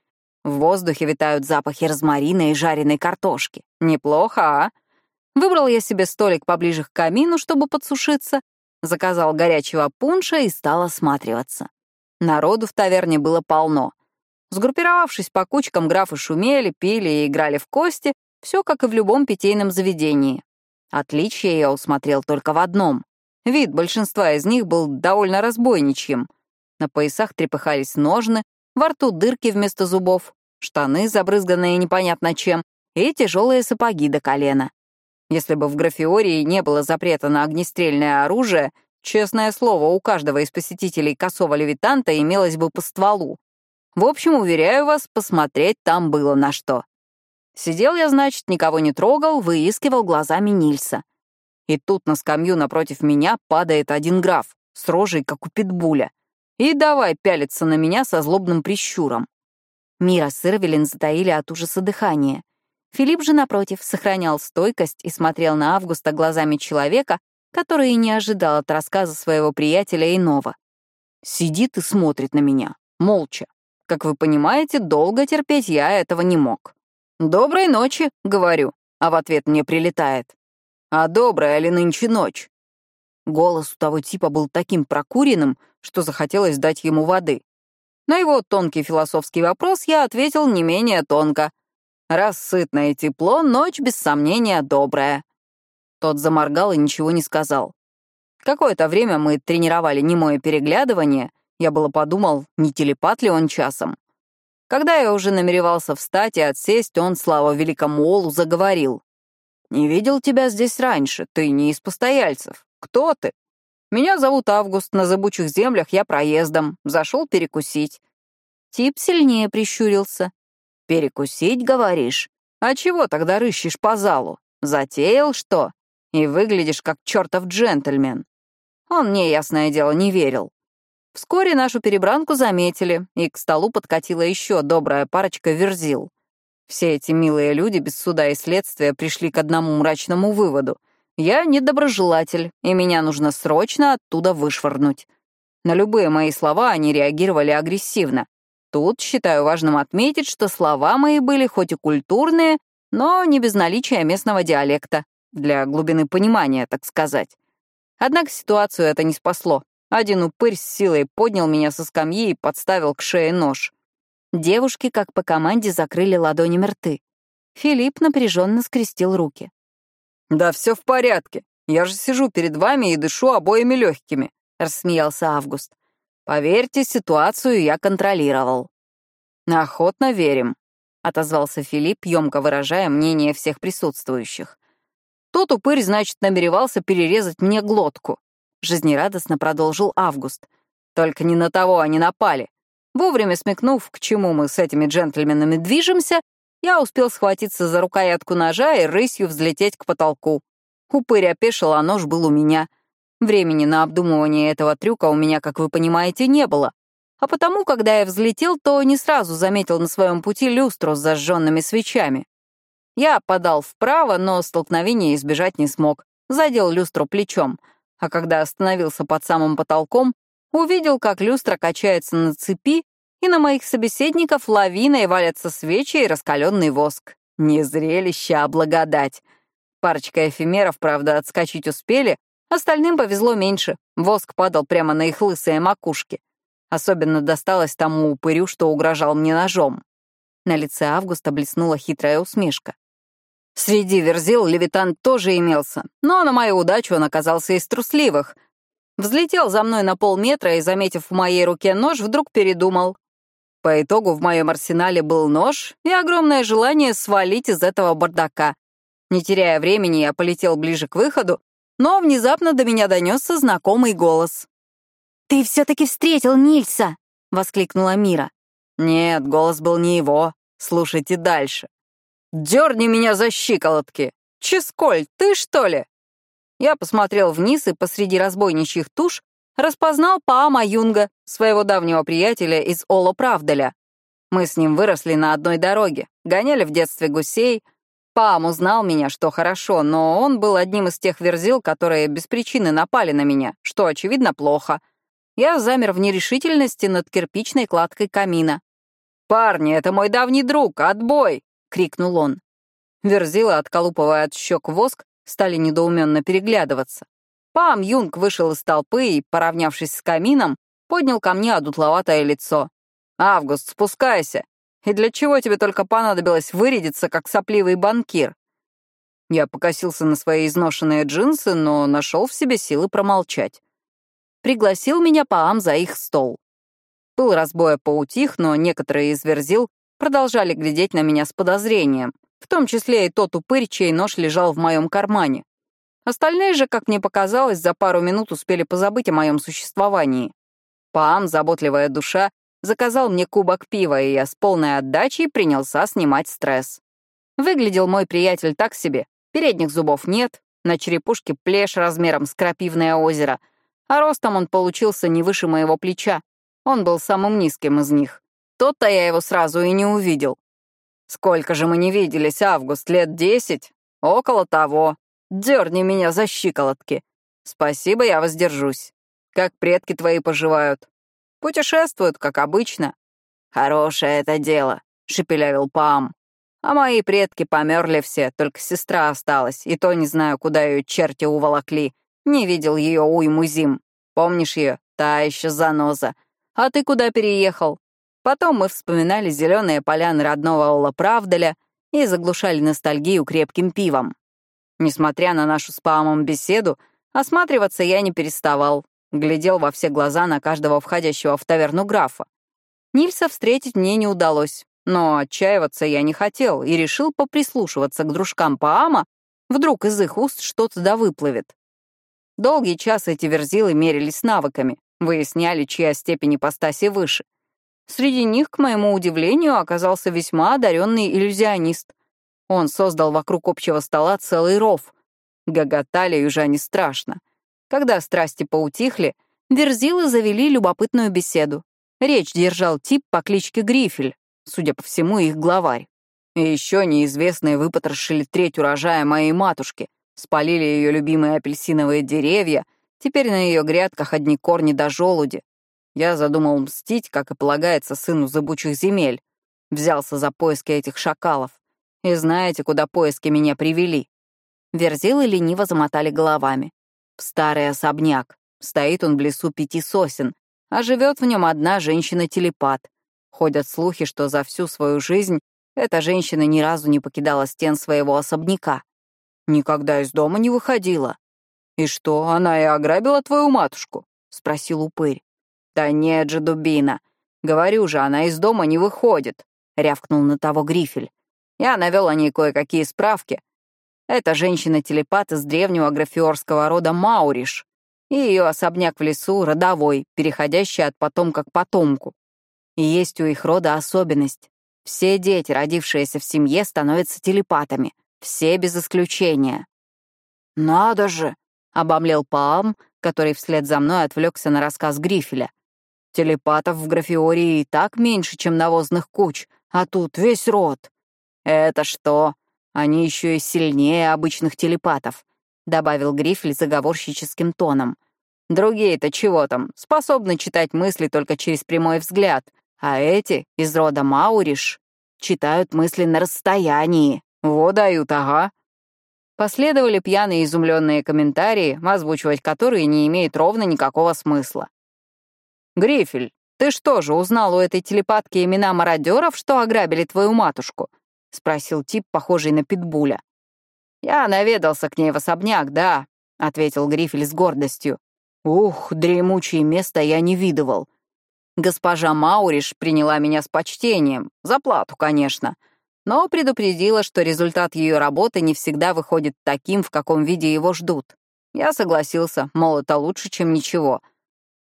В воздухе витают запахи розмарина и жареной картошки. Неплохо, а? Выбрал я себе столик поближе к камину, чтобы подсушиться, заказал горячего пунша и стал осматриваться. Народу в таверне было полно. Сгруппировавшись по кучкам, графы шумели, пили и играли в кости, все как и в любом питейном заведении. Отличие я усмотрел только в одном. Вид большинства из них был довольно разбойничьим. На поясах трепыхались ножны, во рту дырки вместо зубов, штаны, забрызганные непонятно чем, и тяжелые сапоги до колена. Если бы в графиории не было запрета на огнестрельное оружие, честное слово, у каждого из посетителей косого левитанта имелось бы по стволу. В общем, уверяю вас, посмотреть там было на что. Сидел я, значит, никого не трогал, выискивал глазами Нильса. И тут на скамью напротив меня падает один граф, с рожей, как у питбуля. И давай пялиться на меня со злобным прищуром. Мира с Ирвелин затаили от ужаса дыхание. Филипп же, напротив, сохранял стойкость и смотрел на Августа глазами человека, который и не ожидал от рассказа своего приятеля иного. Сидит и смотрит на меня, молча, как вы понимаете, долго терпеть я этого не мог. «Доброй ночи», — говорю, а в ответ мне прилетает. «А добрая ли нынче ночь?» Голос у того типа был таким прокуренным, что захотелось дать ему воды. На его тонкий философский вопрос я ответил не менее тонко. «Раз сытное тепло, ночь, без сомнения, добрая». Тот заморгал и ничего не сказал. Какое-то время мы тренировали немое переглядывание, я было подумал, не телепат ли он часом. Когда я уже намеревался встать и отсесть, он, слава великому Олу, заговорил. «Не видел тебя здесь раньше, ты не из постояльцев. Кто ты?» «Меня зовут Август, на зыбучих землях я проездом, зашел перекусить». Тип сильнее прищурился. «Перекусить, говоришь? А чего тогда рыщешь по залу? Затеял что?» и выглядишь как чертов джентльмен». Он мне, ясное дело, не верил. Вскоре нашу перебранку заметили, и к столу подкатила еще добрая парочка верзил. Все эти милые люди без суда и следствия пришли к одному мрачному выводу. Я недоброжелатель, и меня нужно срочно оттуда вышвырнуть. На любые мои слова они реагировали агрессивно. Тут считаю важным отметить, что слова мои были хоть и культурные, но не без наличия местного диалекта, для глубины понимания, так сказать. Однако ситуацию это не спасло. Один упырь с силой поднял меня со скамьи и подставил к шее нож. Девушки, как по команде, закрыли ладонями рты. Филипп напряженно скрестил руки. «Да все в порядке. Я же сижу перед вами и дышу обоими легкими», — рассмеялся Август. «Поверьте, ситуацию я контролировал». «Охотно верим», — отозвался Филипп, емко выражая мнение всех присутствующих. «Тот упырь, значит, намеревался перерезать мне глотку», — жизнерадостно продолжил Август. «Только не на того они напали. Вовремя смекнув, к чему мы с этими джентльменами движемся, я успел схватиться за рукоятку ножа и рысью взлететь к потолку. Упырь опешил, а нож был у меня. Времени на обдумывание этого трюка у меня, как вы понимаете, не было. А потому, когда я взлетел, то не сразу заметил на своем пути люстру с зажженными свечами. Я подал вправо, но столкновения избежать не смог. Задел люстру плечом. А когда остановился под самым потолком, увидел, как люстра качается на цепи и на моих собеседников лавиной валятся свечи и раскаленный воск. Не зрелище, а благодать. Парочка эфемеров, правда, отскочить успели, остальным повезло меньше. Воск падал прямо на их лысые макушки. Особенно досталось тому упырю, что угрожал мне ножом. На лице Августа блеснула хитрая усмешка. Среди верзил левитан тоже имелся, но на мою удачу он оказался из трусливых. Взлетел за мной на полметра и, заметив в моей руке нож, вдруг передумал. По итогу в моем арсенале был нож и огромное желание свалить из этого бардака. Не теряя времени, я полетел ближе к выходу, но внезапно до меня донесся знакомый голос. «Ты все-таки встретил Нильса!» — воскликнула Мира. Нет, голос был не его. Слушайте дальше. «Дерни меня за щиколотки! Ческоль, ты что ли?» Я посмотрел вниз и посреди разбойничьих туш распознал Паама Юнга, своего давнего приятеля из Оло Правдаля. Мы с ним выросли на одной дороге, гоняли в детстве гусей. Паам узнал меня, что хорошо, но он был одним из тех верзил, которые без причины напали на меня, что, очевидно, плохо. Я замер в нерешительности над кирпичной кладкой камина. «Парни, это мой давний друг, отбой!» — крикнул он. Верзила, отколупывая от щек воск, стали недоуменно переглядываться. Пам Юнг вышел из толпы и, поравнявшись с камином, поднял ко мне одутловатое лицо. «Август, спускайся! И для чего тебе только понадобилось вырядиться, как сопливый банкир?» Я покосился на свои изношенные джинсы, но нашел в себе силы промолчать. Пригласил меня Паам за их стол. Пыл разбоя поутих, но некоторые из верзил продолжали глядеть на меня с подозрением, в том числе и тот упырь, чей нож лежал в моем кармане. Остальные же, как мне показалось, за пару минут успели позабыть о моем существовании. Паам, заботливая душа, заказал мне кубок пива, и я с полной отдачей принялся снимать стресс. Выглядел мой приятель так себе. Передних зубов нет, на черепушке плешь размером с крапивное озеро, а ростом он получился не выше моего плеча. Он был самым низким из них. Тот-то я его сразу и не увидел. Сколько же мы не виделись, Август, лет десять? Около того. Дерни меня за щиколотки. Спасибо, я воздержусь. Как предки твои поживают? Путешествуют, как обычно. Хорошее это дело, шепелявил Пам. А мои предки померли все, только сестра осталась, и то не знаю, куда ее черти уволокли. Не видел ее уйму зим. Помнишь ее? Та еще заноза. А ты куда переехал? Потом мы вспоминали зеленые поляны родного Ола Правдаля и заглушали ностальгию крепким пивом. Несмотря на нашу с Паомом беседу, осматриваться я не переставал, глядел во все глаза на каждого входящего в таверну графа. Нильса встретить мне не удалось, но отчаиваться я не хотел и решил поприслушиваться к дружкам Паама, вдруг из их уст что-то да выплывет. Долгий час эти верзилы мерились навыками, выясняли, чья степень ипостаси выше. Среди них, к моему удивлению, оказался весьма одаренный иллюзионист. Он создал вокруг общего стола целый ров. Гоготали южане не страшно. Когда страсти поутихли, Верзилы завели любопытную беседу. Речь держал тип по кличке Грифель, судя по всему, их главарь. И еще неизвестные выпотрошили треть урожая моей матушки, спалили ее любимые апельсиновые деревья, теперь на ее грядках одни корни до желуди. Я задумал мстить, как и полагается сыну забучих земель. Взялся за поиски этих шакалов. И знаете, куда поиски меня привели? Верзилы лениво замотали головами. В старый особняк. Стоит он в лесу пяти сосен, а живет в нем одна женщина-телепат. Ходят слухи, что за всю свою жизнь эта женщина ни разу не покидала стен своего особняка. Никогда из дома не выходила. «И что, она и ограбила твою матушку?» — спросил упырь. «Да нет же, дубина. Говорю же, она из дома не выходит», — рявкнул на того Грифель. Я навел о ней кое-какие справки. Это женщина-телепат из древнего графиорского рода Мауриш, и ее особняк в лесу родовой, переходящий от потомка к потомку. И есть у их рода особенность. Все дети, родившиеся в семье, становятся телепатами. Все без исключения. «Надо же!» — обомлел Паам, который вслед за мной отвлекся на рассказ Грифеля. «Телепатов в Графиории и так меньше, чем навозных куч, а тут весь род». «Это что? Они еще и сильнее обычных телепатов добавил Грифель заговорщическим тоном. «Другие-то чего там, способны читать мысли только через прямой взгляд, а эти, из рода Мауриш, читают мысли на расстоянии. Во дают, ага». Последовали пьяные изумленные комментарии, озвучивать которые не имеет ровно никакого смысла. «Грифель, ты что же, узнал у этой телепатки имена мародеров, что ограбили твою матушку?» — спросил тип, похожий на питбуля. «Я наведался к ней в особняк, да», — ответил Грифель с гордостью. «Ух, дремучее место я не видывал. Госпожа Мауриш приняла меня с почтением, за плату, конечно, но предупредила, что результат ее работы не всегда выходит таким, в каком виде его ждут. Я согласился, мол, это лучше, чем ничего.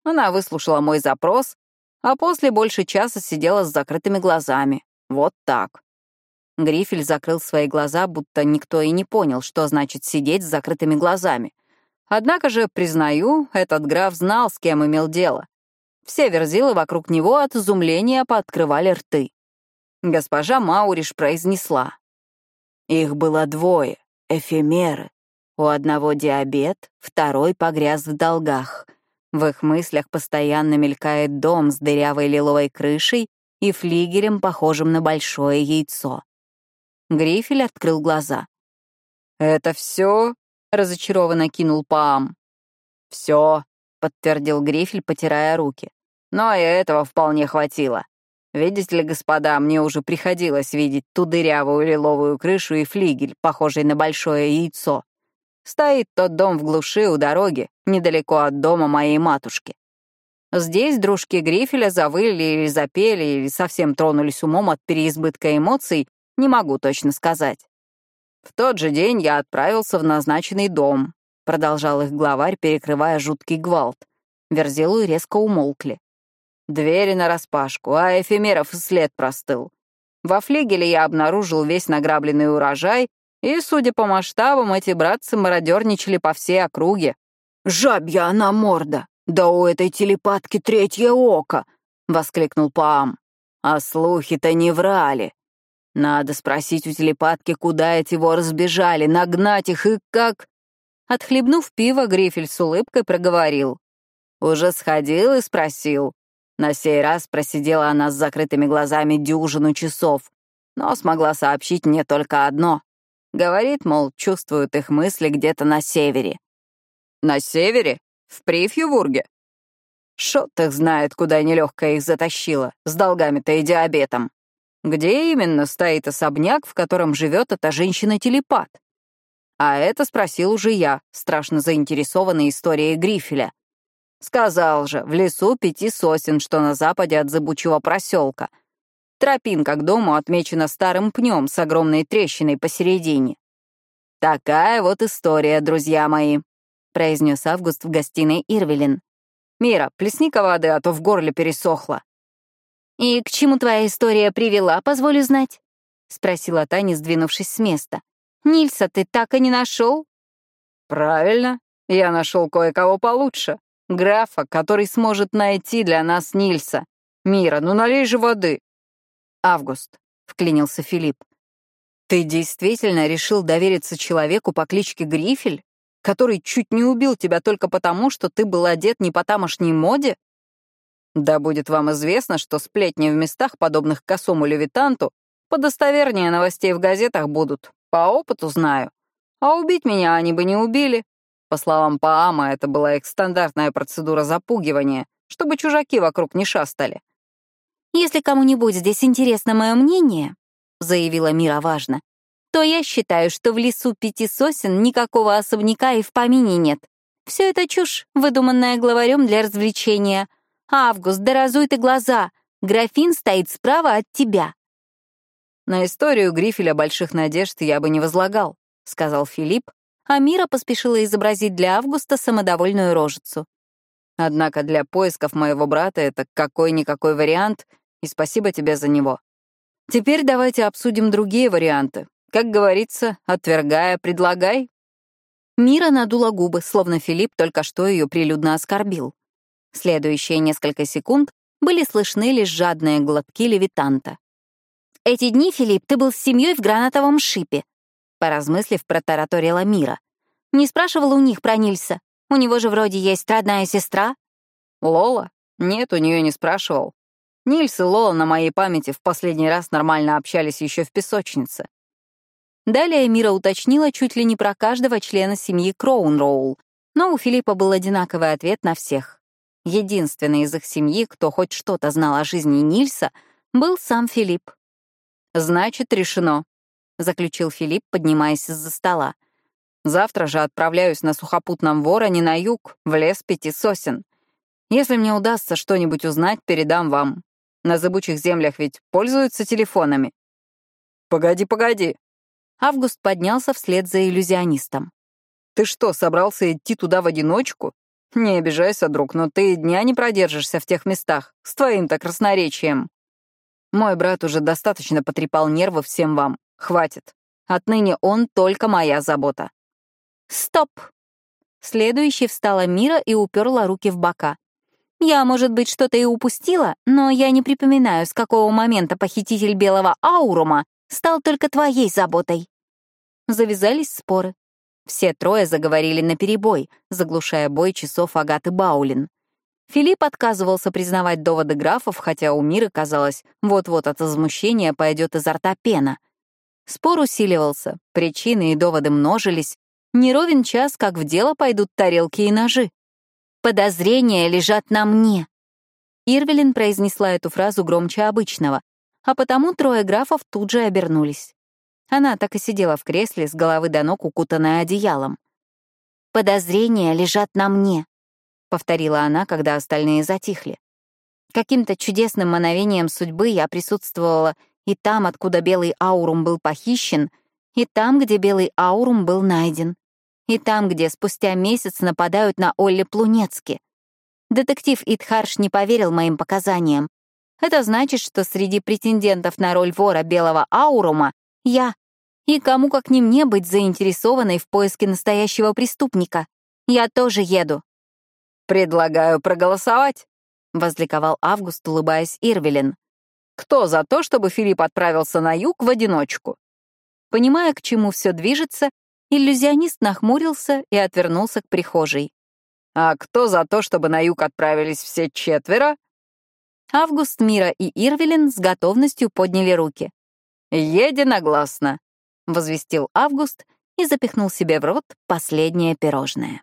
Она выслушала мой запрос, а после больше часа сидела с закрытыми глазами. Вот так. Грифель закрыл свои глаза, будто никто и не понял, что значит сидеть с закрытыми глазами. Однако же, признаю, этот граф знал, с кем имел дело. Все верзилы вокруг него от изумления пооткрывали рты. Госпожа Мауриш произнесла. Их было двое, эфемеры. У одного диабет, второй погряз в долгах. В их мыслях постоянно мелькает дом с дырявой лиловой крышей и флигелем, похожим на большое яйцо. Грифель открыл глаза. «Это все?» — разочарованно кинул Паам. «Все», — подтвердил Грифель, потирая руки. «Но и этого вполне хватило. Видите ли, господа, мне уже приходилось видеть ту дырявую лиловую крышу и флигель, похожий на большое яйцо. Стоит тот дом в глуши у дороги, недалеко от дома моей матушки. Здесь дружки Грифеля завыли или запели, или совсем тронулись умом от переизбытка эмоций не могу точно сказать. В тот же день я отправился в назначенный дом, продолжал их главарь, перекрывая жуткий гвалт. Верзилу резко умолкли. Двери нараспашку, а эфемеров след простыл. Во флигеле я обнаружил весь награбленный урожай, и, судя по масштабам, эти братцы мародерничали по всей округе. «Жабья она морда! Да у этой телепатки третье око!» — воскликнул Паам. «А слухи-то не врали. Надо спросить у телепатки, куда эти воры сбежали, нагнать их и как...» Отхлебнув пиво, Грифель с улыбкой проговорил. «Уже сходил и спросил. На сей раз просидела она с закрытыми глазами дюжину часов, но смогла сообщить мне только одно. Говорит, мол, чувствуют их мысли где-то на севере». «На севере? В Прифьювурге?» Шот их знает, куда нелегкая их затащила, с долгами-то и диабетом. Где именно стоит особняк, в котором живет эта женщина-телепат? А это спросил уже я, страшно заинтересованный историей Грифеля. Сказал же, в лесу пяти сосен, что на западе от зыбучего проселка. Тропинка к дому отмечена старым пнем с огромной трещиной посередине. «Такая вот история, друзья мои», — произнес Август в гостиной Ирвелин. «Мира, плесни-ка воды, а то в горле пересохло». «И к чему твоя история привела, позволю знать?» — спросила Таня, сдвинувшись с места. «Нильса ты так и не нашел?» «Правильно. Я нашел кое-кого получше. Графа, который сможет найти для нас Нильса. Мира, ну налей же воды». «Август», — вклинился Филипп. «Ты действительно решил довериться человеку по кличке Грифель, который чуть не убил тебя только потому, что ты был одет не по тамошней моде? Да будет вам известно, что сплетни в местах, подобных косому левитанту, подостовернее новостей в газетах будут. По опыту знаю. А убить меня они бы не убили. По словам Паама, это была их стандартная процедура запугивания, чтобы чужаки вокруг не шастали. «Если кому-нибудь здесь интересно мое мнение», — заявила Мира важно, «то я считаю, что в лесу пяти сосен никакого особняка и в помине нет. Все это чушь, выдуманная главарем для развлечения. Август, да разуй ты глаза, графин стоит справа от тебя». «На историю Грифеля больших надежд я бы не возлагал», — сказал Филипп, а Мира поспешила изобразить для Августа самодовольную рожицу. Однако для поисков моего брата это какой-никакой вариант, и спасибо тебе за него. Теперь давайте обсудим другие варианты. Как говорится, отвергая, предлагай. Мира надула губы, словно Филипп только что ее прилюдно оскорбил. Следующие несколько секунд были слышны лишь жадные глотки левитанта. «Эти дни, Филипп, ты был с семьей в гранатовом шипе», поразмыслив, протараторила Мира. «Не спрашивала у них про Нильса? У него же вроде есть родная сестра». «Лола? Нет, у нее не спрашивал. Нильс и Лола на моей памяти в последний раз нормально общались еще в песочнице». Далее Мира уточнила чуть ли не про каждого члена семьи Кроунроул, но у Филиппа был одинаковый ответ на всех. Единственный из их семьи, кто хоть что-то знал о жизни Нильса, был сам Филипп. «Значит, решено», — заключил Филипп, поднимаясь из-за стола. «Завтра же отправляюсь на сухопутном вороне на юг, в лес пяти сосен. Если мне удастся что-нибудь узнать, передам вам. На зыбучих землях ведь пользуются телефонами». «Погоди, погоди». Август поднялся вслед за иллюзионистом. «Ты что, собрался идти туда в одиночку? Не обижайся, друг, но ты дня не продержишься в тех местах, с твоим-то красноречием. Мой брат уже достаточно потрепал нервы всем вам. Хватит. Отныне он только моя забота. Стоп! Следующей встала Мира и уперла руки в бока. Я, может быть, что-то и упустила, но я не припоминаю, с какого момента похититель белого аурума стал только твоей заботой. Завязались споры. Все трое заговорили наперебой, заглушая бой часов Агаты Баулин. Филипп отказывался признавать доводы графов, хотя у Миры, казалось, вот-вот от возмущения пойдет изо рта пена. Спор усиливался, причины и доводы множились. Не ровен час, как в дело пойдут тарелки и ножи. «Подозрения лежат на мне», Ирвелин произнесла эту фразу громче обычного, а потому трое графов тут же обернулись. Она так и сидела в кресле, с головы до ног укутанная одеялом. «Подозрения лежат на мне», — повторила она, когда остальные затихли. Каким-то чудесным мановением судьбы я присутствовала и там, откуда белый аурум был похищен, и там, где белый аурум был найден, и там, где спустя месяц нападают на Олли Плунецки. Детектив Итхарш не поверил моим показаниям. Это значит, что среди претендентов на роль вора белого аурума я. И кому как не мне быть заинтересованной в поиске настоящего преступника. Я тоже еду. «Предлагаю проголосовать», — возликовал Август, улыбаясь Ирвелин. Кто за то, чтобы Филипп отправился на юг в одиночку? Понимая, к чему все движется, иллюзионист нахмурился и отвернулся к прихожей. А кто за то, чтобы на юг отправились все четверо? Август, Мира и Ирвелин с готовностью подняли руки. «Единогласно», — возвестил Август и запихнул себе в рот последнее пирожное.